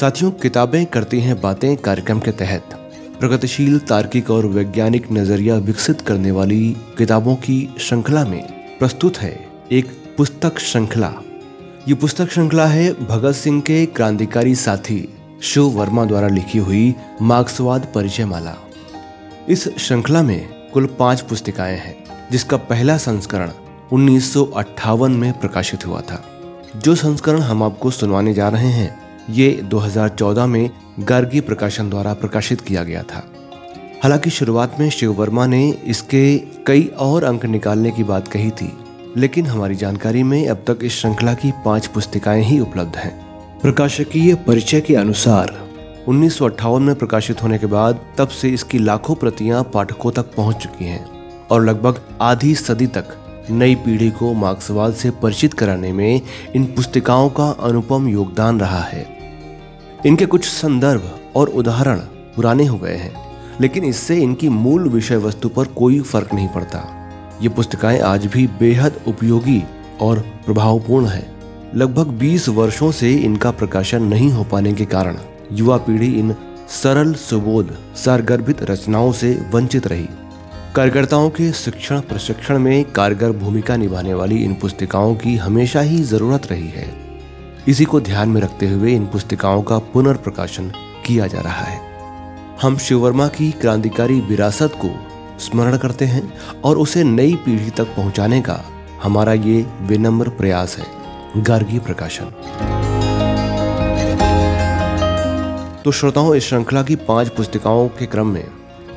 साथियों, किताबें करती हैं बातें कार्यक्रम के तहत। प्रगतिशील, तार्किक और वैज्ञानिक नज़रिया विकसित करने वाली किताबों की श्रृंखला में प्रस्तुत है एक पुस्तक श्रृंखला। ये पुस्तक श्रृंखला है भगत सिंह के क्रांतिकारी साथी शिव वर्मा द्वारा लिखी हुई मार्क्सवाद परिचय माला इस श्रृंखला में कुल पाँच पुस्तिकाएँ हैं, जिसका पहला संस्करण उन्नीस सौ अट्ठावन में प्रकाशित हुआ था। जो संस्करण हम आपको सुनवाने जा रहे हैं ये 2014 में गार्गी प्रकाशन द्वारा प्रकाशित किया गया था। हालाँकि शुरुआत में शिव वर्मा ने इसके कई और अंक निकालने की बात कही थी, लेकिन हमारी जानकारी में अब तक इस श्रृंखला की पाँच पुस्तिकाएँ ही उपलब्ध हैं। प्रकाशकीय परिचय के अनुसार, उन्नीस सौ अट्ठावन में प्रकाशित होने के बाद तब से इसकी लाखों प्रतियाँ पाठकों तक पहुँच चुकी हैं और लगभग आधी सदी तक नई पीढ़ी को मार्क्सवाद से परिचित कराने में इन पुस्तिकाओं का अनुपम योगदान रहा है। इनके कुछ संदर्भ और उदाहरण पुराने हो गए हैं, लेकिन इससे इनकी मूल विषय वस्तु पर कोई फ़र्क नहीं पड़ता। ये पुस्तिकाएँ आज भी बेहद उपयोगी और प्रभावपूर्ण है। लगभग 20 वर्षों से इनका प्रकाशन नहीं हो पाने के कारण युवा पीढ़ी इन सरल, सुबोध, सारगर्भित रचनाओं से वंचित रही। कार्यकर्ताओं के शिक्षण प्रशिक्षण में कारगर भूमिका निभाने वाली इन पुस्तिकाओं की हमेशा ही ज़रूरत रही है। इसी को ध्यान में रखते हुए इन पुस्तिकाओं का पुनर्प्रकाशन किया जा रहा है। हम शिववर्मा की क्रांतिकारी विरासत को स्मरण करते हैं और उसे नई पीढ़ी तक पहुँचाने का हमारा ये विनम्र प्रयास है। गार्गी प्रकाशन। तो श्रोताओं, इस श्रृंखला की पाँच पुस्तिकाओं के क्रम में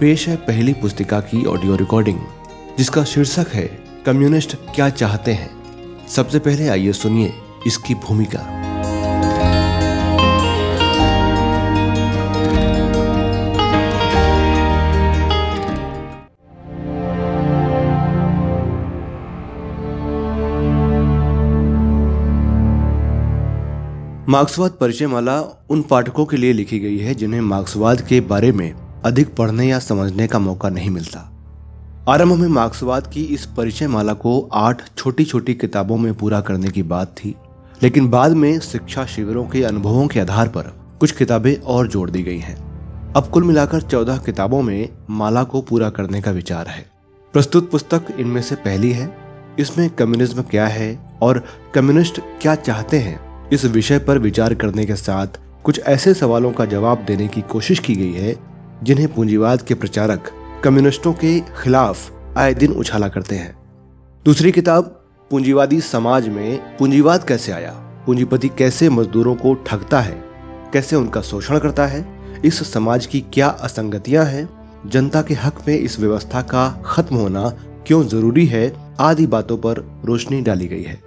पेश है पहली पुस्तिका की ऑडियो रिकॉर्डिंग, जिसका शीर्षक है, कम्युनिस्ट क्या चाहते हैं? सबसे पहले आइए सुनिए इसकी भूमिका। मार्क्सवाद परिचय माला उन पाठकों के लिए लिखी गई है जिन्हें मार्क्सवाद के बारे में अधिक पढ़ने या समझने का मौका नहीं मिलता। आरंभ में मार्क्सवाद की इस परिचय माला को आठ छोटी छोटी किताबों में पूरा करने की बात थी। लेकिन बाद में शिक्षा शिविरों के अनुभवों के आधार पर कुछ किताबें और जोड़ दी गई हैं। अब कुल मिलाकर चौदह किताबों में माला को पूरा करने का विचार है। प्रस्तुत पुस्तक इनमें से पहली है। इसमें कम्युनिज्म क्या है और कम्युनिस्ट क्या चाहते हैं, इस विषय पर विचार करने के साथ कुछ ऐसे सवालों का जवाब देने की कोशिश की गई है, जिन्हें पूंजीवाद के प्रचारक कम्युनिस्टों के खिलाफ आए दिन उछाला करते हैं। दूसरी किताब पूंजीवादी समाज में पूंजीवाद कैसे आया? पूंजीपति कैसे मजदूरों को ठगता है? कैसे उनका शोषण करता है? इस समाज की क्या असंगतियाँ हैं? जनता के हक में इस व्यवस्था का खत्म होना क्यों ज़रूरी है? आदि बातों पर रोशनी डाली गई है।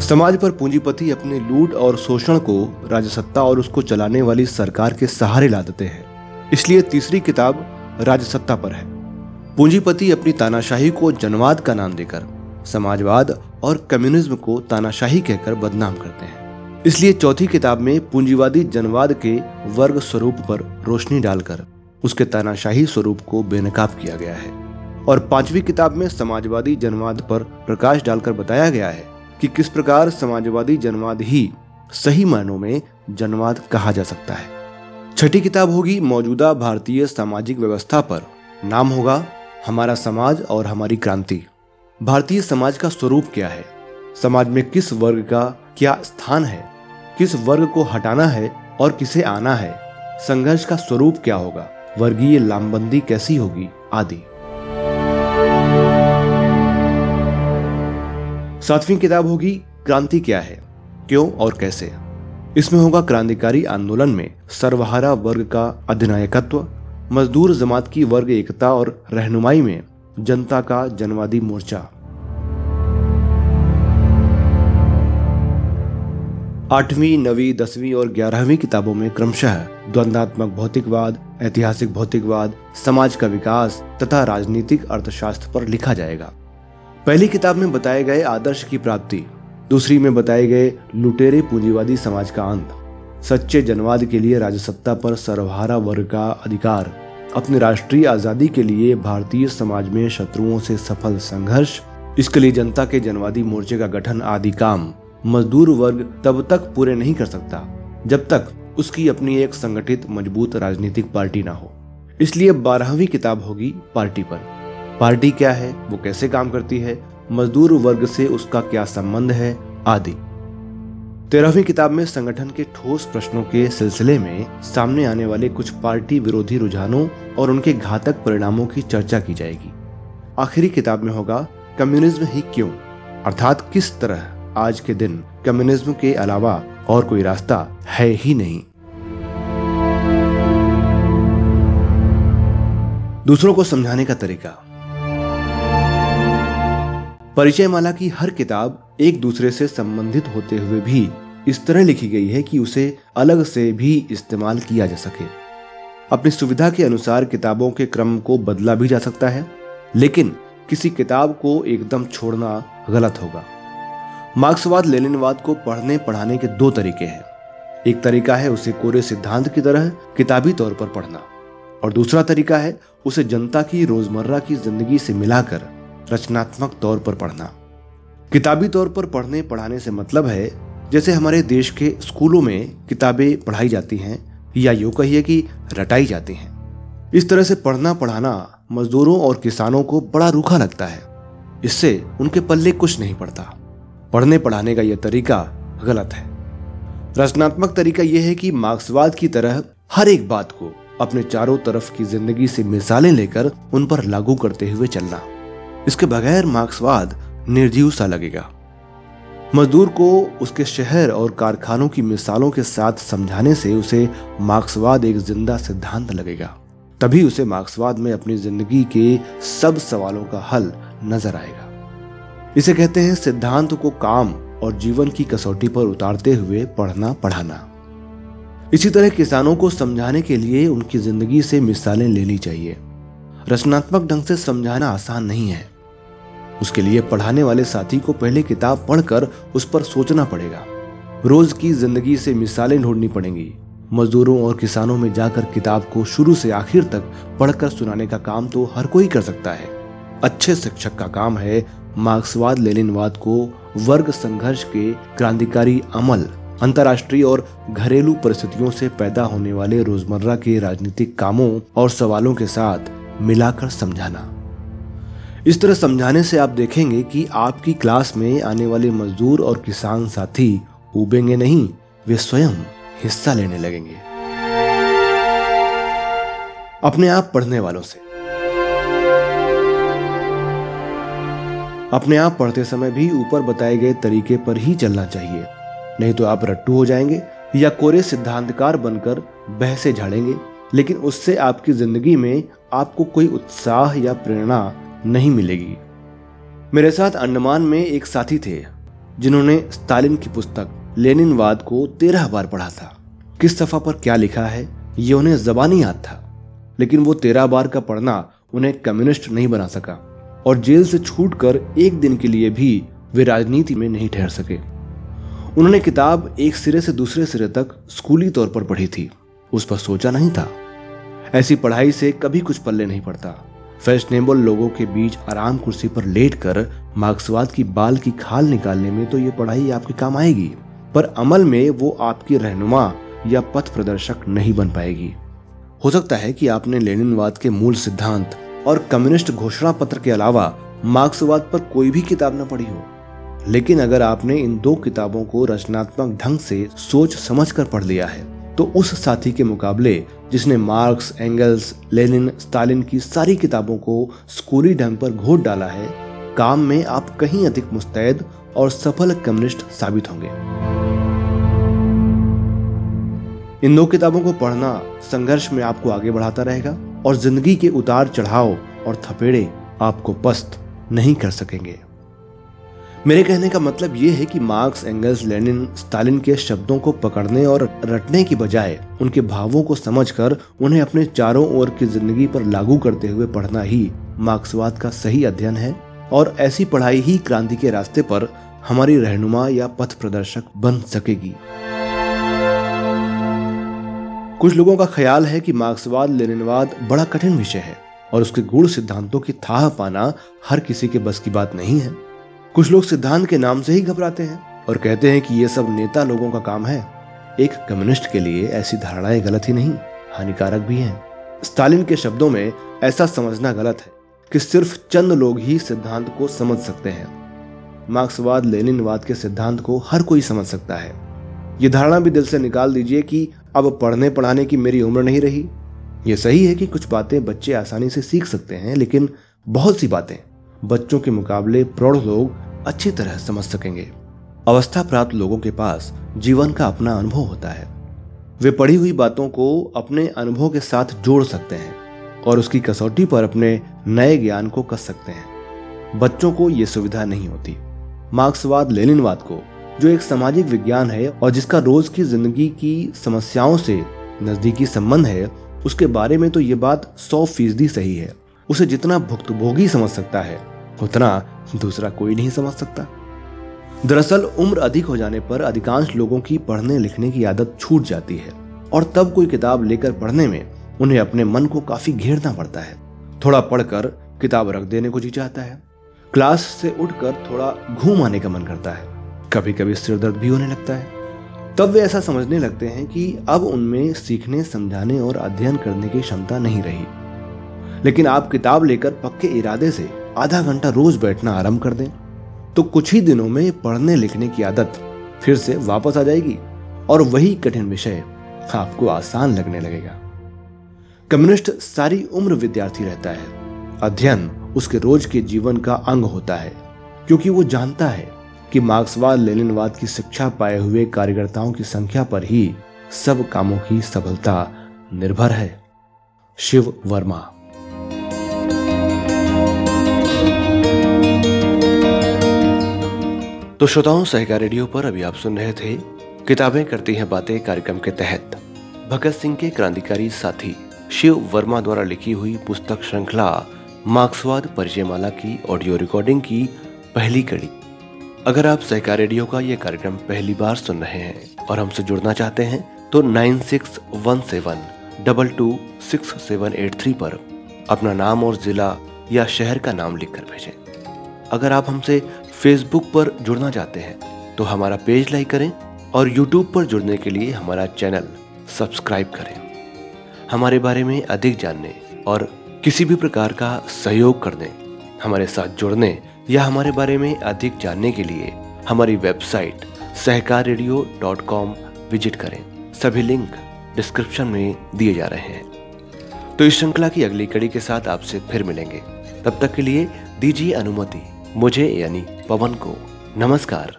समाज पर पूंजीपति अपने लूट और शोषण को राजसत्ता और उसको चलाने वाली सरकार के सहारे ला देते हैं। इसलिए तीसरी किताब राजसत्ता पर है। पूंजीपति अपनी तानाशाही को जनवाद का नाम देकर, समाजवाद और कम्युनिज्म को तानाशाही कहकर बदनाम करते हैं। इसलिए चौथी किताब में पूंजीवादी जनवाद के वर्ग स्वरूप पर रोशनी डालकर, उसके तानाशाही स्वरूप को बेनकाब किया गया है। और पांचवी किताब में समाजवादी जनवाद पर प्रकाश डालकर बताया गया है कि किस प्रकार समाजवादी जनवाद ही सही मायनों में जनवाद कहा जा सकता है। छठी किताब होगी मौजूदा भारतीय सामाजिक व्यवस्था पर। नाम होगा हमारा समाज और हमारी क्रांति। भारतीय समाज का स्वरूप क्या है? समाज में किस वर्ग का क्या स्थान है? किस वर्ग को हटाना है और किसे आना है? संघर्ष का स्वरूप क्या होगा? वर्गीय लामबंदी कैसी होगी? आदि। सातवीं किताब होगी, क्रांति क्या है? क्यों और कैसे? इसमें होगा क्रांतिकारी आंदोलन में सर्वहारा वर्ग का अधिनायकत्व मजदूर जमात की वर्ग एकता और रहनुमाई में जनता का जनवादी मोर्चा। आठवीं, नवीं, दसवीं और ग्यारहवीं किताबों में क्रमशः द्वंदात्मक भौतिकवाद, ऐतिहासिक भौतिकवाद, समाज का विकास तथा राजनीतिक अर्थशास्त्र पर लिखा जाएगा। पहली किताब में बताए गए आदर्श की प्राप्ति, दूसरी में बताए गए लुटेरे पूंजीवादी समाज का अंत। सच्चे जनवाद के लिए राजसत्ता पर सर्वहारा वर्ग का अधिकार, अपनी राष्ट्रीय आज़ादी के लिए भारतीय समाज में शत्रुओं से सफल संघर्ष, इसके लिए जनता के जनवादी मोर्चे का गठन आदि काम मजदूर वर्ग तब तक पूरे नहीं कर सकता, जब तक उसकी अपनी एक संगठित मज़बूत राजनीतिक पार्टी ना हो। इसलिए बारहवीं किताब होगी पार्टी पर। पार्टी क्या है, वो कैसे काम करती है, मजदूर वर्ग से उसका क्या संबंध है, आदि। तेरहवीं किताब में संगठन के ठोस प्रश्नों के सिलसिले में सामने आने वाले कुछ पार्टी विरोधी रुझानों और उनके घातक परिणामों की चर्चा की जाएगी। आखिरी किताब में होगा, कम्युनिज्म ही क्यों? अर्थात किस तरह आज के दिन कम्युनिज्म के अलावा और कोई रास्ता है ही नहीं? दूसरों को समझाने का तरीका। परिचय माला की हर किताब एक दूसरे से संबंधित होते हुए भी इस तरह लिखी गई है कि उसे अलग से भी इस्तेमाल किया जा सके। अपनी सुविधा के अनुसार किताबों के क्रम को बदला भी जा सकता है, लेकिन किसी किताब को एकदम छोड़ना गलत होगा। मार्क्सवाद लेनिनवाद को पढ़ने पढ़ाने के दो तरीके हैं। एक तरीका है उसे कोरे सिद्धांत की तरह किताबी तौर पर पढ़ना, और दूसरा तरीका है उसे जनता की रोज़मर्रा की ज़िंदगी से मिलाकर रचनात्मक तौर पर पढ़ना। किताबी तौर पर पढ़ने, पढ़ाने से मतलब है, जैसे हमारे देश के स्कूलों में किताबें पढ़ाई जाती हैं या यूँ कहिए कि रटाई जाती हैं। इस तरह से पढ़ना, पढ़ाना मजदूरों और किसानों को बड़ा रूखा लगता है। इससे उनके पल्ले कुछ नहीं पड़ता। पढ़ने, पढ़ाने का यह तरीका गलत है। रचनात्मक तरीका यह है कि मार्क्सवाद की तरह हर एक बात को अपने चारों तरफ़ की ज़िंदगी से मिसालें लेकर उन पर लागू करते हुए चलना। इसके बगैर मार्क्सवाद निर्जीव सा लगेगा। मजदूर को उसके शहर और कारखानों की मिसालों के साथ समझाने से उसे मार्क्सवाद एक ज़िंदा सिद्धांत लगेगा। तभी उसे मार्क्सवाद में अपनी ज़िंदगी के सब सवालों का हल नज़र आएगा। इसे कहते हैं सिद्धांत को काम और जीवन की कसौटी पर उतारते हुए पढ़ना, पढ़ाना। इसी तरह किसानों को समझाने के लिए उनकी ज़िंदगी से मिसालें लेनी चाहिए। रचनात्मक ढंग से समझाना आसान नहीं है। उसके लिए पढ़ाने वाले साथी को पहले किताब पढ़कर उस पर सोचना पड़ेगा। रोज की ज़िंदगी से मिसालें ढूंढनी पड़ेंगी। मजदूरों और किसानों में जाकर किताब को शुरू से आखिर तक पढ़कर सुनाने का काम तो हर कोई कर सकता है। अच्छे शिक्षक का काम है मार्क्सवाद लेनिनवाद को वर्ग संघर्ष के क्रांतिकारी अमल, अंतर्राष्ट्रीय और घरेलू परिस्थितियों से पैदा होने वाले रोज़मर्रा के राजनीतिक कामों और सवालों के साथ मिलाकर समझाना। इस तरह समझाने से आप देखेंगे कि आपकी क्लास में आने वाले मजदूर और किसान साथी उबेंगे नहीं, वे स्वयं हिस्सा लेने लगेंगे। अपने आप पढ़ने वालों से। अपने आप पढ़ते समय भी ऊपर बताए गए तरीके पर ही चलना चाहिए। नहीं तो आप रट्टू हो जाएँगे या कोरे सिद्धांतकार बनकर बहसे झाड़ेंगे, लेकिन उससे आपकी ज़िंदगी में आपको कोई उत्साह या प्रेरणा नहीं मिलेगी। मेरे साथ अंडमान में एक साथी थे, जिन्होंने स्टालिन की पुस्तक लेनिनवाद को तेरह बार पढ़ा था। किस सफ़ा पर क्या लिखा है, ये उन्हें जबानी याद था। लेकिन वो तेरह बार का पढ़ना उन्हें कम्युनिस्ट नहीं बना सका और जेल से छूटकर एक दिन के लिए भी वे राजनीति में नहीं ठहर सके। उन्होंने किताब एक सिरे से दूसरे सिरे तक स्कूली तौर पर पढ़ी थी। उस पर सोचा नहीं था। ऐसी पढ़ाई से कभी कुछ पल्ले नहीं पड़ता। फैशनेबल लोगों के बीच आराम कुर्सी पर लेटकर मार्क्सवाद की बाल की खाल निकालने में तो ये पढ़ाई आपके काम आएगी, पर अमल में वो आपकी रहनुमा या पथ प्रदर्शक नहीं बन पाएगी। हो सकता है कि आपने लेनिनवाद के मूल सिद्धांत और कम्युनिस्ट घोषणा पत्र के अलावा मार्क्सवाद पर कोई भी किताब न पढ़ी हो। लेकिन अगर आपने इन दो किताबों को रचनात्मक ढंग से सोच समझ कर पढ़ लिया है तो उस साथी के मुकाबले, जिसने मार्क्स, एंगल्स, लेनिन, स्टालिन की सारी किताबों को स्कूली ढंग पर घोट डाला है, काम में आप कहीं अधिक मुस्तैद और सफल कम्युनिस्ट साबित होंगे। इन दो किताबों को पढ़ना संघर्ष में आपको आगे बढ़ाता रहेगा और ज़िंदगी के उतार चढ़ाव और थपेड़े आपको पस्त नहीं कर सकेंगे। मेरे कहने का मतलब ये है कि मार्क्स, एंगल्स, लेनिन, स्टालिन के शब्दों को पकड़ने और रटने की बजाय उनके भावों को समझकर उन्हें अपने चारों ओर की ज़िंदगी पर लागू करते हुए पढ़ना ही मार्क्सवाद का सही अध्ययन है और ऐसी पढ़ाई ही क्रांति के रास्ते पर हमारी रहनुमा या पथ प्रदर्शक बन सकेगी। कुछ लोगों का ख्याल है कि मार्क्सवाद, लेनिनवाद बड़ा कठिन विषय है और उसके गुण सिद्धांतों की थाह पाना हर किसी के बस की बात नहीं है। कुछ लोग सिद्धांत के नाम से ही घबराते हैं और कहते हैं कि ये सब नेता लोगों का काम है। एक कम्युनिस्ट के लिए ऐसी धारणाएँ गलत ही नहीं, हानिकारक भी हैं। स्टालिन के शब्दों में ऐसा समझना गलत है कि सिर्फ़ चंद लोग ही सिद्धांत को समझ सकते हैं। मार्क्सवाद, लेनिनवाद के सिद्धांत को हर कोई समझ सकता है। ये धारणा भी दिल से निकाल दीजिए कि अब पढ़ने पढ़ाने की मेरी उम्र नहीं रही। ये सही है कि कुछ बातें बच्चे आसानी से सीख सकते हैं, लेकिन बहुत सी बातें, बच्चों के मुकाबले प्रौढ़ लोग अच्छी तरह समझ सकेंगे। अवस्था प्राप्त लोगों के पास जीवन का अपना अनुभव होता है। वे पढ़ी हुई बातों को अपने अनुभव के साथ जोड़ सकते हैं और उसकी कसौटी पर अपने नए ज्ञान को कस सकते हैं। बच्चों को यह सुविधा नहीं होती। मार्क्सवाद, लेनिनवाद को, जो एक सामाजिक विज्ञान है और जिसका रोज की ज़िंदगी की समस्याओं से नजदीकी संबंध है, उसके बारे में तो ये बात सौ फ़ीसदी सही है। उसे जितना भुक्तभोगी समझ सकता है, उतना दूसरा कोई नहीं समझ सकता। दरअसल, उम्र अधिक हो जाने पर अधिकांश लोगों की पढ़ने लिखने की आदत छूट जाती है, और तब कोई किताब लेकर पढ़ने में उन्हें अपने मन को काफ़ी घेरना पड़ता है। थोड़ा पढ़कर किताब रख देने को जी चाहता है। क्लास से उठकर थोड़ा घूम आने का मन करता है। कभी कभी सिर दर्द भी होने लगता है। तब वे ऐसा समझने लगते हैं कि अब उनमें सीखने, समझाने और अध्ययन करने की क्षमता नहीं रही। लेकिन आप किताब लेकर पक्के इरादे से आधा घंटा रोज बैठना आरंभ कर दें। तो कुछ ही दिनों में पढ़ने लिखने की आदत फिर से वापस आ जाएगी और वही कठिन विषय आपको आसान लगने लगेगा। कम्युनिस्ट सारी उम्र विद्यार्थी रहता है। अध्ययन उसके रोज के जीवन का अंग होता है, क्योंकि वो जानता है कि मार्क्सवाद, लेनिनवाद की शिक्षा पाए हुए कार्यकर्ताओं की संख्या पर ही सब कामों की सफलता निर्भर है। शिव वर्मा तो श्रोताओं, सहकार रेडियो पर अभी आप सुन रहे थे, किताबें करती हैं बातें कार्यक्रम के तहत। भगत सिंह के क्रांतिकारी साथी शिव वर्मा द्वारा लिखी हुई पुस्तक श्रृंखला, मार्क्सवाद परिचयमाला की ऑडियो रिकॉर्डिंग की पहली कड़ी। अगर आप सहकार रेडियो का ये कार्यक्रम पहली बार सुन रहे हैं और हमसे जुड़ना चाहते हैं तो nine six one seven double two six seven eight three पर अपना नाम और जिला या शहर का नाम लिखकर भेजें। अगर आप हमसे फेसबुक पर जुड़ना चाहते हैं तो हमारा पेज लाइक करें और यूट्यूब पर जुड़ने के लिए हमारा चैनल सब्सक्राइब करें। हमारे बारे में अधिक जानने और किसी भी प्रकार का सहयोग करने हमारे साथ जुड़ने या हमारे बारे में अधिक जानने के लिए हमारी website Sahkar radio dot com visit करें। सभी लिंक डिस्क्रिप्शन में दिए जा रहे हैं। तो इस श्रृंखला की अगली कड़ी के साथ आपसे फिर मिलेंगे। तब तक के लिए दीजिए अनुमति। मुझे यानी पवन को नमस्कार।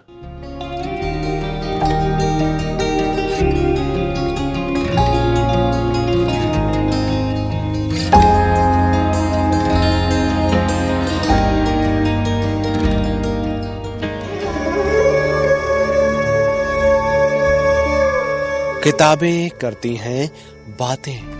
किताबें करती हैं बातें।